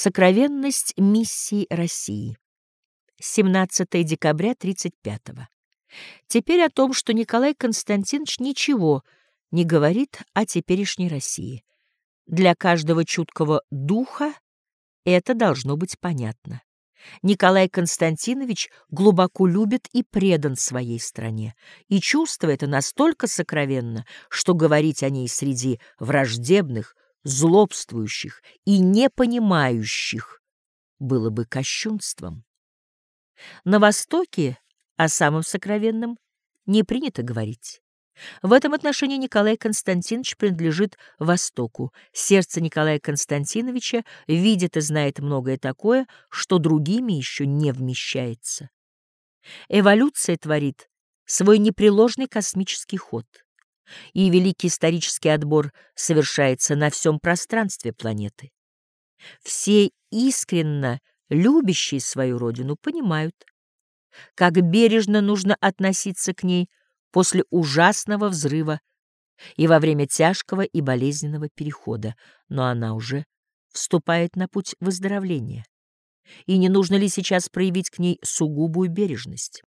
Сокровенность миссии России. 17 декабря 35 -го. Теперь о том, что Николай Константинович ничего не говорит о теперешней России. Для каждого чуткого духа это должно быть понятно. Николай Константинович глубоко любит и предан своей стране, и чувство это настолько сокровенно, что говорить о ней среди враждебных, злобствующих и непонимающих было бы кощунством. На Востоке о самом сокровенном не принято говорить. В этом отношении Николай Константинович принадлежит Востоку. Сердце Николая Константиновича видит и знает многое такое, что другими еще не вмещается. Эволюция творит свой непреложный космический ход и великий исторический отбор совершается на всем пространстве планеты. Все искренно любящие свою родину понимают, как бережно нужно относиться к ней после ужасного взрыва и во время тяжкого и болезненного перехода, но она уже вступает на путь выздоровления. И не нужно ли сейчас проявить к ней сугубую бережность?